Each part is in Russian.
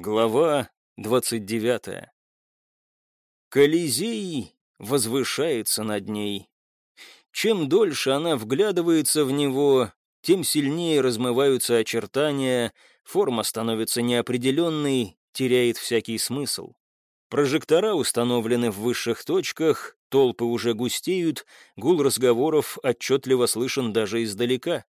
Глава двадцать девятая. Колизей возвышается над ней. Чем дольше она вглядывается в него, тем сильнее размываются очертания, форма становится неопределенной, теряет всякий смысл. Прожектора установлены в высших точках, толпы уже густеют, гул разговоров отчетливо слышен даже издалека.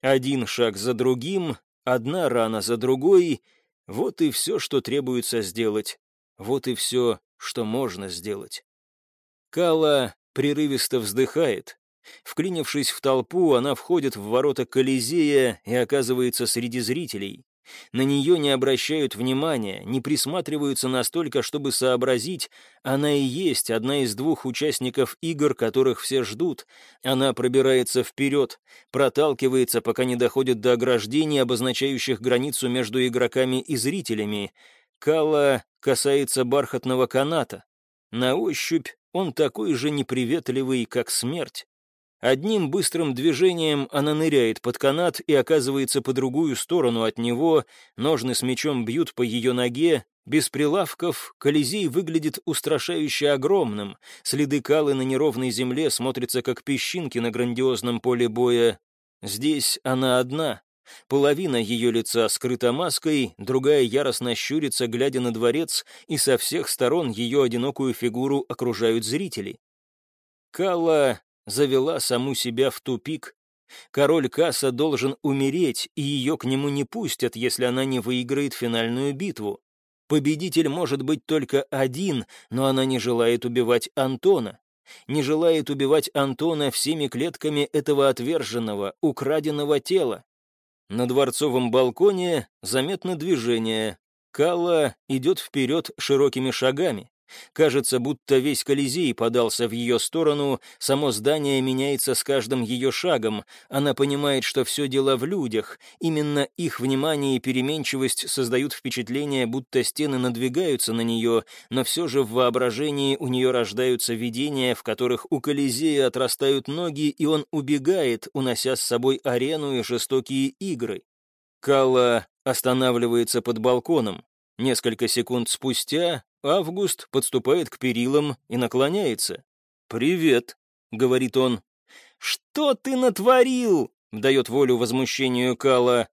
Один шаг за другим, одна рана за другой — вот и все, что требуется сделать. Вот и все, что можно сделать. Кала прерывисто вздыхает. Вклинившись в толпу, она входит в ворота Колизея и оказывается среди зрителей. На нее не обращают внимания, не присматриваются настолько, чтобы сообразить, она и есть одна из двух участников игр, которых все ждут. Она пробирается вперед, проталкивается, пока не доходит до ограждений, обозначающих границу между игроками и зрителями. Кала касается бархатного каната. На ощупь он такой же неприветливый, как смерть. Одним быстрым движением она ныряет под канат и оказывается по другую сторону от него, ножны с мечом бьют по ее ноге, без прилавков Колизей выглядит устрашающе огромным, следы калы на неровной земле смотрятся как песчинки на грандиозном поле боя. Здесь она одна. Половина ее лица скрыта маской, другая яростно щурится, глядя на дворец, и со всех сторон ее одинокую фигуру окружают зрители. Кала завела саму себя в тупик. Король Касса должен умереть, и ее к нему не пустят, если она не выиграет финальную битву. Победитель может быть только один, но она не желает убивать Антона. Не желает убивать Антона всеми клетками этого отверженного, украденного тела. На дворцовом балконе заметно движение. Калла идет вперед широкими шагами. Кажется, будто весь Колизей подался в ее сторону, само здание меняется с каждым ее шагом. Она понимает, что все дело в людях. Именно их внимание и переменчивость создают впечатление, будто стены надвигаются на нее, но все же в воображении у нее рождаются видения, в которых у Колизея отрастают ноги, и он убегает, унося с собой арену и жестокие игры. Калла останавливается под балконом. Несколько секунд спустя Август подступает к перилам и наклоняется. «Привет», — говорит он. «Что ты натворил?» — дает волю возмущению Кала.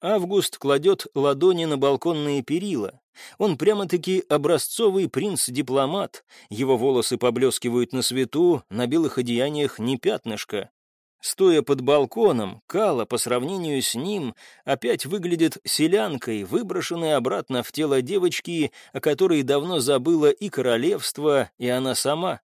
Август кладет ладони на балконные перила. Он прямо-таки образцовый принц-дипломат. Его волосы поблескивают на свету, на белых одеяниях не пятнышко. Стоя под балконом, Кала по сравнению с ним опять выглядит селянкой, выброшенной обратно в тело девочки, о которой давно забыла и королевство, и она сама.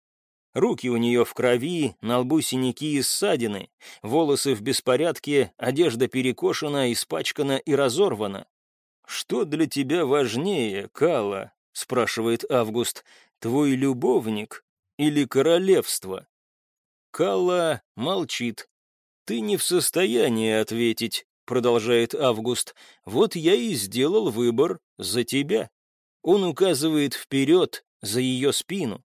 Руки у нее в крови, на лбу синяки и ссадины, волосы в беспорядке, одежда перекошена, испачкана и разорвана. «Что для тебя важнее, Кала?» — спрашивает Август. «Твой любовник или королевство?» Калла молчит. «Ты не в состоянии ответить», — продолжает Август. «Вот я и сделал выбор за тебя». Он указывает вперед, за ее спину.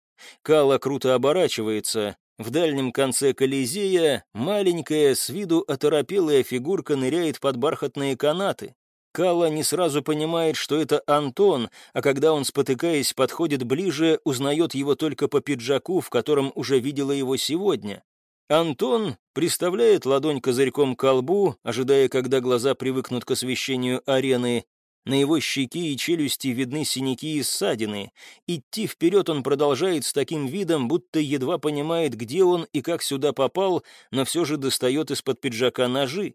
Кала круто оборачивается. В дальнем конце Колизея маленькая, с виду оторопелая фигурка ныряет под бархатные канаты. Кала не сразу понимает, что это Антон, а когда он, спотыкаясь, подходит ближе, узнает его только по пиджаку, в котором уже видела его сегодня. Антон приставляет ладонь козырьком к колбу, ожидая, когда глаза привыкнут к освещению арены. На его щеке и челюсти видны синяки и ссадины. Идти вперед он продолжает с таким видом, будто едва понимает, где он и как сюда попал, но все же достает из-под пиджака ножи.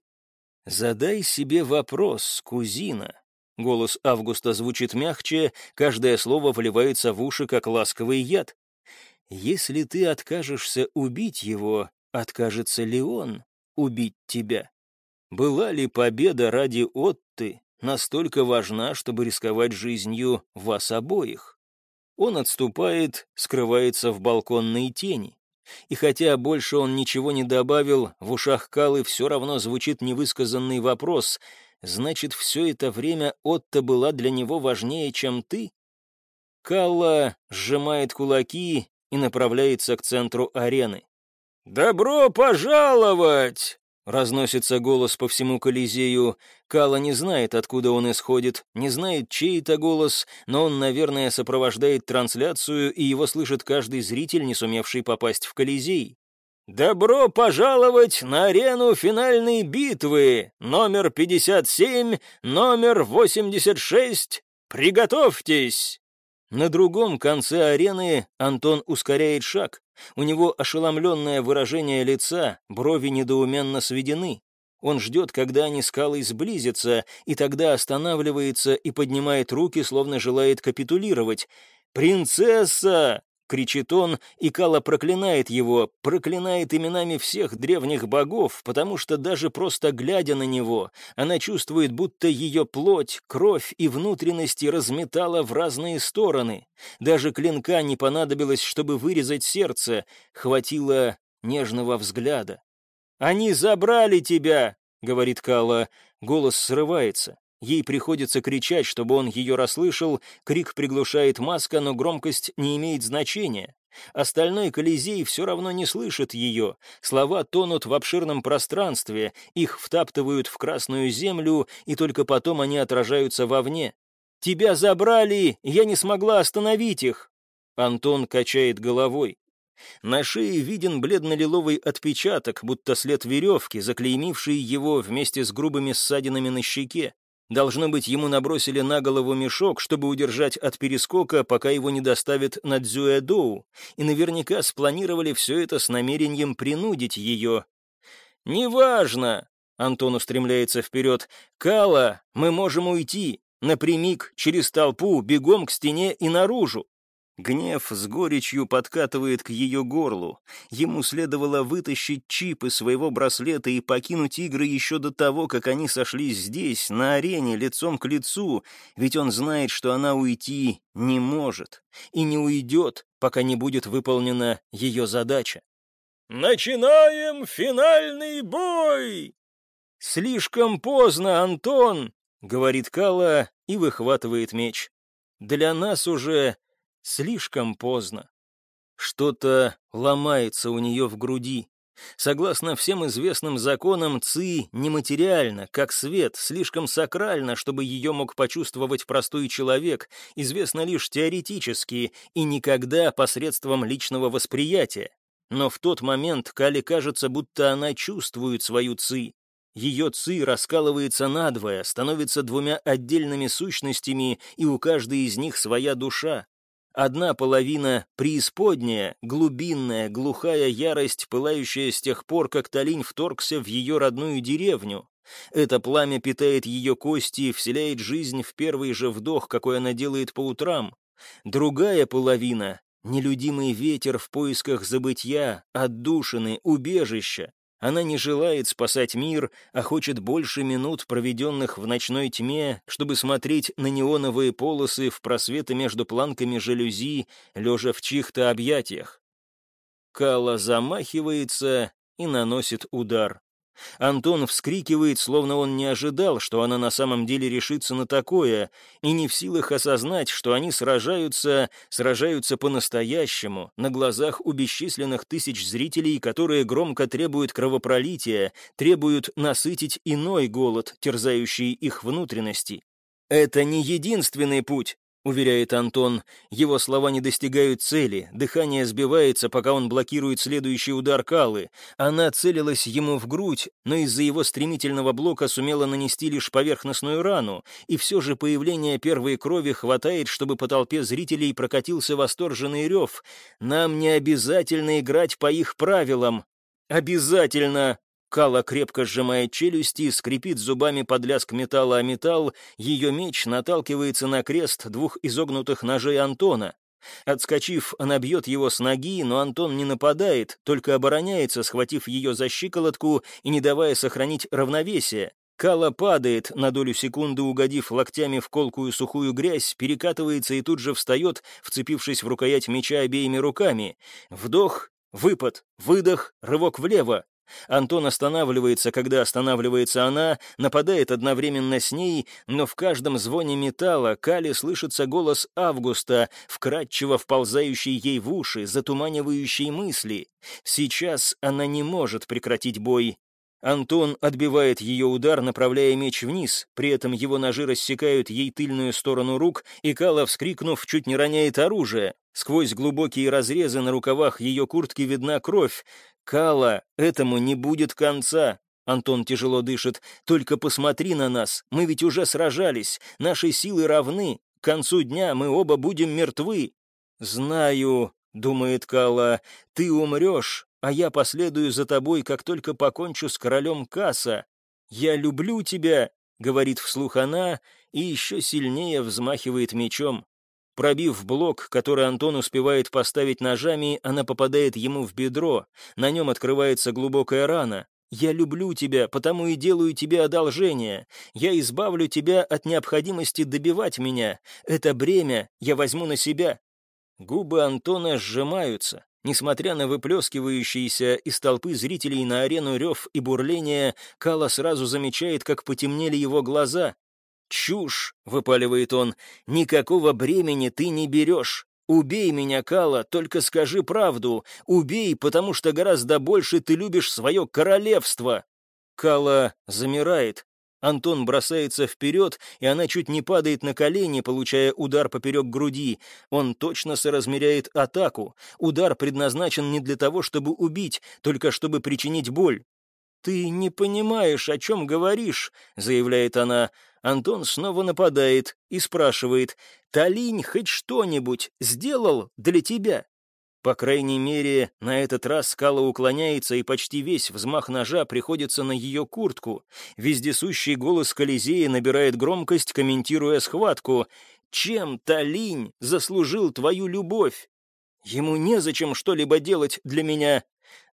«Задай себе вопрос, кузина». Голос Августа звучит мягче, каждое слово вливается в уши, как ласковый яд. «Если ты откажешься убить его, откажется ли он убить тебя? Была ли победа ради Отты настолько важна, чтобы рисковать жизнью вас обоих?» Он отступает, скрывается в балконной тени. И хотя больше он ничего не добавил, в ушах Калы все равно звучит невысказанный вопрос. «Значит, все это время Отто была для него важнее, чем ты?» Калла сжимает кулаки и направляется к центру арены. «Добро пожаловать!» — Разносится голос по всему Колизею. Кала не знает, откуда он исходит, не знает, чей это голос, но он, наверное, сопровождает трансляцию, и его слышит каждый зритель, не сумевший попасть в Колизей. «Добро пожаловать на арену финальной битвы! Номер 57, номер 86! Приготовьтесь!» На другом конце арены Антон ускоряет шаг. У него ошеломленное выражение лица, брови недоуменно сведены. Он ждет, когда они скалы сблизятся, и тогда останавливается и поднимает руки, словно желает капитулировать. «Принцесса!» Кричит он, и Кала проклинает его, проклинает именами всех древних богов, потому что даже просто глядя на него, она чувствует, будто ее плоть, кровь и внутренности разметала в разные стороны. Даже клинка не понадобилось, чтобы вырезать сердце, хватило нежного взгляда. «Они забрали тебя!» — говорит Кала. Голос срывается. Ей приходится кричать, чтобы он ее расслышал, крик приглушает маска, но громкость не имеет значения. Остальной Колизей все равно не слышит ее. Слова тонут в обширном пространстве, их втаптывают в красную землю, и только потом они отражаются вовне. «Тебя забрали! Я не смогла остановить их!» Антон качает головой. На шее виден бледно-лиловый отпечаток, будто след веревки, заклеймивший его вместе с грубыми ссадинами на щеке. Должно быть, ему набросили на голову мешок, чтобы удержать от перескока, пока его не доставят на Дзюэдоу, и наверняка спланировали все это с намерением принудить ее. «Неважно!» — Антон устремляется вперед. «Кала, мы можем уйти!» Напрямик, через толпу, бегом к стене и наружу. Гнев с горечью подкатывает к ее горлу. Ему следовало вытащить чип из своего браслета и покинуть игры еще до того, как они сошлись здесь, на арене, лицом к лицу, ведь он знает, что она уйти не может и не уйдет, пока не будет выполнена ее задача. «Начинаем финальный бой!» «Слишком поздно, Антон!» — говорит Кала и выхватывает меч. «Для нас уже Слишком поздно. Что-то ломается у нее в груди. Согласно всем известным законам, ци нематериально, как свет, слишком сакрально, чтобы ее мог почувствовать простой человек, известно лишь теоретически и никогда посредством личного восприятия. Но в тот момент Кали кажется, будто она чувствует свою ци. Ее ци раскалывается надвое, становится двумя отдельными сущностями, и у каждой из них своя душа. Одна половина — преисподняя, глубинная, глухая ярость, пылающая с тех пор, как Талинь вторгся в ее родную деревню. Это пламя питает ее кости и вселяет жизнь в первый же вдох, какой она делает по утрам. Другая половина — нелюдимый ветер в поисках забытья, отдушины, убежища. Она не желает спасать мир, а хочет больше минут, проведенных в ночной тьме, чтобы смотреть на неоновые полосы в просветы между планками жалюзи, лежа в чьих-то объятиях. Кала замахивается и наносит удар. Антон вскрикивает, словно он не ожидал, что она на самом деле решится на такое, и не в силах осознать, что они сражаются, сражаются по-настоящему, на глазах у бесчисленных тысяч зрителей, которые громко требуют кровопролития, требуют насытить иной голод, терзающий их внутренности. Это не единственный путь, — уверяет Антон. Его слова не достигают цели, дыхание сбивается, пока он блокирует следующий удар Калы. Она целилась ему в грудь, но из-за его стремительного блока сумела нанести лишь поверхностную рану, и все же появление первой крови хватает, чтобы по толпе зрителей прокатился восторженный рев. «Нам не обязательно играть по их правилам». «Обязательно!» Кала крепко сжимает челюсти, скрипит зубами под лязг металла о металл, ее меч наталкивается на крест двух изогнутых ножей Антона. Отскочив, она бьет его с ноги, но Антон не нападает, только обороняется, схватив ее за щиколотку и не давая сохранить равновесие. Кала падает, на долю секунды угодив локтями в колкую сухую грязь, перекатывается и тут же встает, вцепившись в рукоять меча обеими руками. Вдох, выпад, выдох, рывок влево. Антон останавливается, когда останавливается она, нападает одновременно с ней, но в каждом звоне металла Кали слышится голос Августа, вкрадчиво вползающий ей в уши, затуманивающий мысли. Сейчас она не может прекратить бой. Антон отбивает ее удар, направляя меч вниз, при этом его ножи рассекают ей тыльную сторону рук, и Кала, вскрикнув, чуть не роняет оружие. Сквозь глубокие разрезы на рукавах ее куртки видна кровь. «Кала, этому не будет конца!» Антон тяжело дышит. «Только посмотри на нас, мы ведь уже сражались, наши силы равны, к концу дня мы оба будем мертвы». «Знаю», — думает Кала, — «ты умрешь, а я последую за тобой, как только покончу с королем Касса. Я люблю тебя», — говорит вслух она, и еще сильнее взмахивает мечом. Пробив блок, который Антон успевает поставить ножами, она попадает ему в бедро. На нем открывается глубокая рана. «Я люблю тебя, потому и делаю тебе одолжение. Я избавлю тебя от необходимости добивать меня. Это бремя я возьму на себя». Губы Антона сжимаются. Несмотря на выплескивающиеся из толпы зрителей на арену рев и бурление, Кала сразу замечает, как потемнели его глаза. «Чушь!» — выпаливает он. «Никакого бремени ты не берешь. Убей меня, Кала, только скажи правду. Убей, потому что гораздо больше ты любишь свое королевство». Кала замирает, Антон бросается вперед, и она чуть не падает на колени, получая удар поперек груди. Он точно соразмеряет атаку. Удар предназначен не для того, чтобы убить, только чтобы причинить боль. «Ты не понимаешь, о чем говоришь», — заявляет она. Антон снова нападает и спрашивает, «Талинь хоть что-нибудь сделал для тебя?» По крайней мере, на этот раз скала уклоняется, и почти весь взмах ножа приходится на ее куртку. Вездесущий голос Колизея набирает громкость, комментируя схватку. «Чем Талинь заслужил твою любовь?» «Ему незачем что-либо делать для меня»,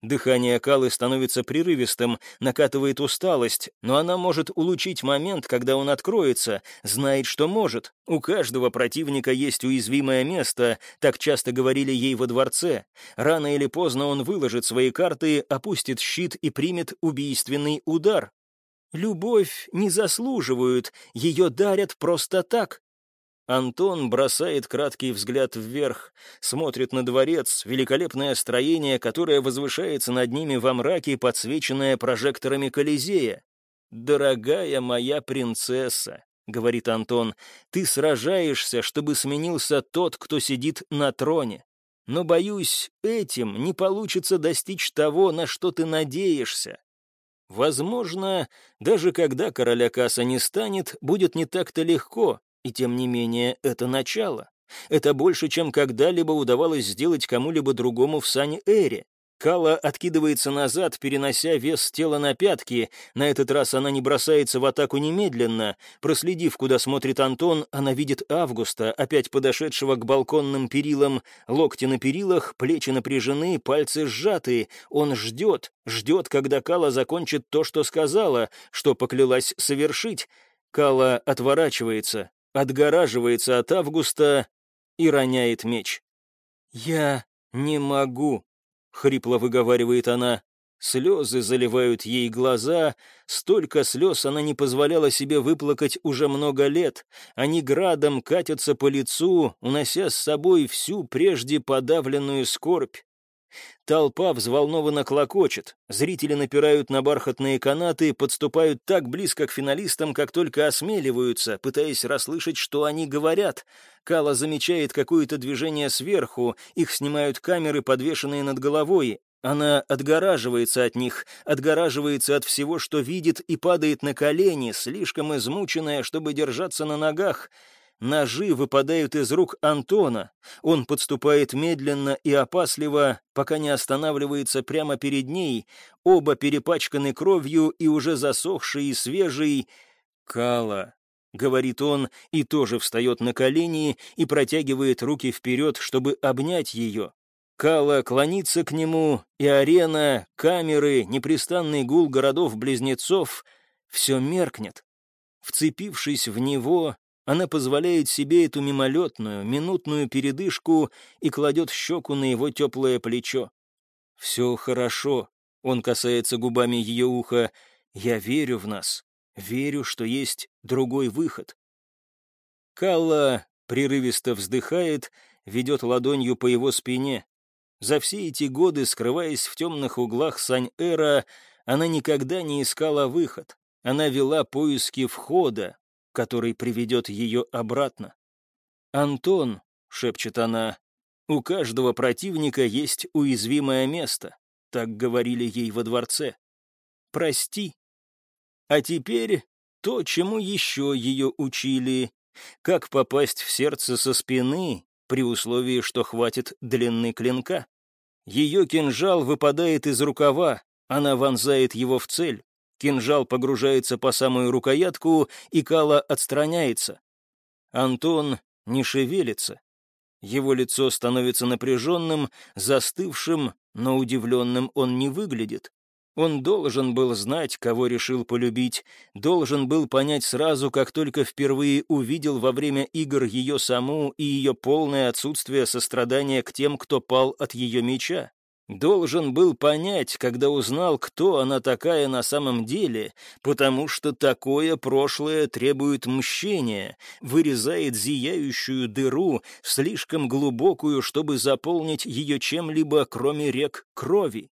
Дыхание Калы становится прерывистым, накатывает усталость, но она может улучшить момент, когда он откроется, знает, что может. У каждого противника есть уязвимое место, так часто говорили ей во дворце. Рано или поздно он выложит свои карты, опустит щит и примет убийственный удар. Любовь не заслуживают, ее дарят просто так, Антон бросает краткий взгляд вверх, смотрит на дворец, великолепное строение, которое возвышается над ними во мраке, подсвеченное прожекторами Колизея. «Дорогая моя принцесса», — говорит Антон, — «ты сражаешься, чтобы сменился тот, кто сидит на троне. Но, боюсь, этим не получится достичь того, на что ты надеешься. Возможно, даже когда короля Касса не станет, будет не так-то легко, и тем не менее, это начало. Это больше, чем когда-либо удавалось сделать кому-либо другому в Сань-Эре. Кала откидывается назад, перенося вес тела на пятки. На этот раз она не бросается в атаку немедленно. Проследив, куда смотрит Антон, она видит Августа, опять подошедшего к балконным перилам. Локти на перилах, плечи напряжены, пальцы сжаты. Он ждет, ждет, когда Кала закончит то, что сказала, что поклялась совершить. Кала отворачивается, отгораживается от Августа и роняет меч. «Я не могу», — хрипло выговаривает она. Слезы заливают ей глаза, столько слез она не позволяла себе выплакать уже много лет. Они градом катятся по лицу, унося с собой всю прежде подавленную скорбь. Толпа взволнованно клокочет, зрители напирают на бархатные канаты, подступают так близко к финалистам, как только осмеливаются, пытаясь расслышать, что они говорят. Кала замечает какое-то движение сверху, их снимают камеры, подвешенные над головой. Она отгораживается от них, отгораживается от всего, что видит, и падает на колени, слишком измученная, чтобы держаться на ногах. Ножи выпадают из рук Антона. Он подступает медленно и опасливо, пока не останавливается прямо перед ней. Оба перепачканы кровью и уже засохший и свежий. «Кала», — говорит он, и тоже встает на колени и протягивает руки вперед, чтобы обнять ее. Кала клонится к нему, и арена, камеры, непрестанный гул городов-близнецов — все меркнет. Вцепившись в него, она позволяет себе эту мимолетную, минутную передышку и кладет щеку на его теплое плечо. «Все хорошо», — он касается губами ее уха, — «я верю в нас, верю, что есть другой выход». Калла прерывисто вздыхает, ведет ладонью по его спине. За все эти годы, скрываясь в темных углах Сань-Эра, Она никогда не искала выход. Она вела поиски входа, который приведет ее обратно. «Антон», — шепчет она, — «у каждого противника есть уязвимое место», — так говорили ей во дворце. «Прости». А теперь то, чему еще ее учили, как попасть в сердце со спины, при условии, что хватит длины клинка. Ее кинжал выпадает из рукава, она вонзает его в цель. Кинжал погружается по самую рукоятку, и Кала отстраняется. Антон не шевелится. Его лицо становится напряженным, застывшим, но удивленным он не выглядит. Он должен был знать, кого решил полюбить, должен был понять сразу, как только впервые увидел во время игр ее саму и ее полное отсутствие сострадания к тем, кто пал от ее меча. Должен был понять, когда узнал, кто она такая на самом деле, потому что такое прошлое требует мщения, вырезает зияющую дыру, слишком глубокую, чтобы заполнить ее чем-либо, кроме рек крови.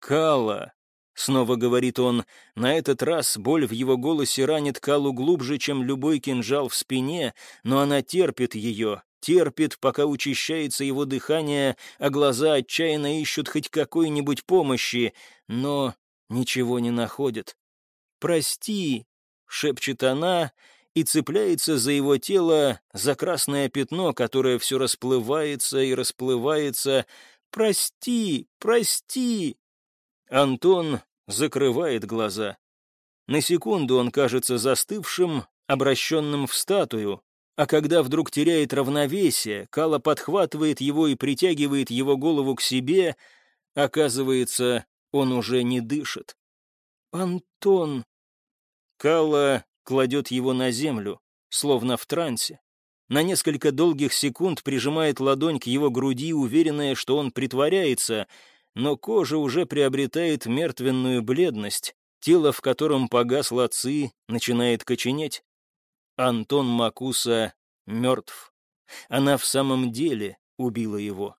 «Кала!» — снова говорит он. На этот раз боль в его голосе ранит Калу глубже, чем любой кинжал в спине, но она терпит ее, терпит, пока учащается его дыхание, а глаза отчаянно ищут хоть какой-нибудь помощи, но ничего не находят. «Прости!» — шепчет она и цепляется за его тело, за красное пятно, которое все расплывается и расплывается. «Прости! Прости!» Антон закрывает глаза. На секунду он кажется застывшим, обращенным в статую, а когда вдруг теряет равновесие, Кала подхватывает его и притягивает его голову к себе, оказывается, он уже не дышит. «Антон!» Кала кладет его на землю, словно в трансе. На несколько долгих секунд прижимает ладонь к его груди, уверенная, что он притворяется — но кожа уже приобретает мертвенную бледность, тело, в котором погас лацы, начинает коченеть. Антон Макуса мертв. Она в самом деле убила его.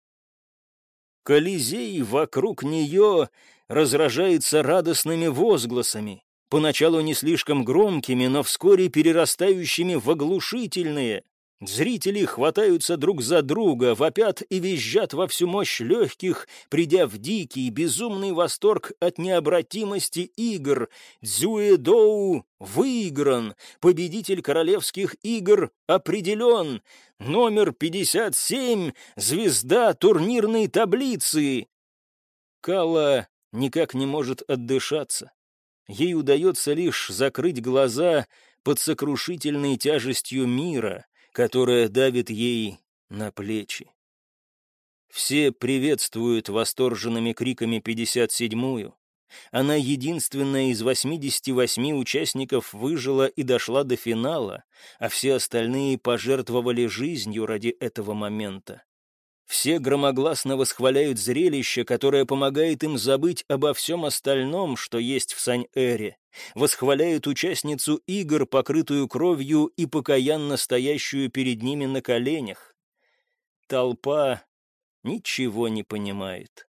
Колизей вокруг нее разражается радостными возгласами, поначалу не слишком громкими, но вскоре перерастающими в оглушительные. Зрители хватаются друг за друга, вопят и визжат во всю мощь легких, придя в дикий, безумный восторг от необратимости игр. Дзюэдоу выигран, победитель королевских игр определен, номер 57, звезда турнирной таблицы. Кала никак не может отдышаться. Ей удается лишь закрыть глаза под сокрушительной тяжестью мира — которая давит ей на плечи. Все приветствуют восторженными криками 57-ю. Она единственная из 88 участников выжила и дошла до финала, а все остальные пожертвовали жизнью ради этого момента. Все громогласно восхваляют зрелище, которое помогает им забыть обо всем остальном, что есть в Сань-Эре. Восхваляют участницу игр, покрытую кровью и покаянно стоящую перед ними на коленях. Толпа ничего не понимает.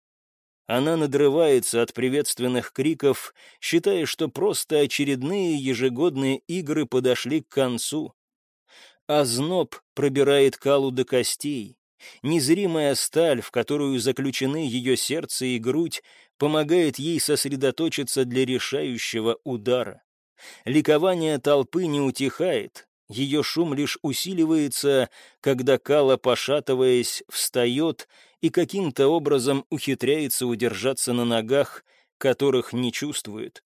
Она надрывается от приветственных криков, считая, что просто очередные ежегодные игры подошли к концу. А зноб пробирает Калу до костей. Незримая сталь, в которую заключены ее сердце и грудь, помогает ей сосредоточиться для решающего удара. Ликование толпы не утихает, ее шум лишь усиливается, когда Кала, пошатываясь, встает и каким-то образом ухитряется удержаться на ногах, которых не чувствует.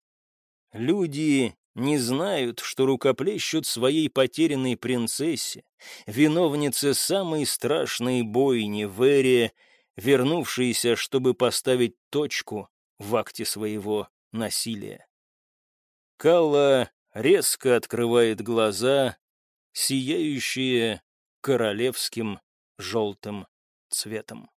Люди не знают, что рукоплещут своей потерянной принцессе, виновнице самой страшной бойни в Эре, вернувшейся, чтобы поставить точку в акте своего насилия. Калла резко открывает глаза, сияющие королевским желтым цветом.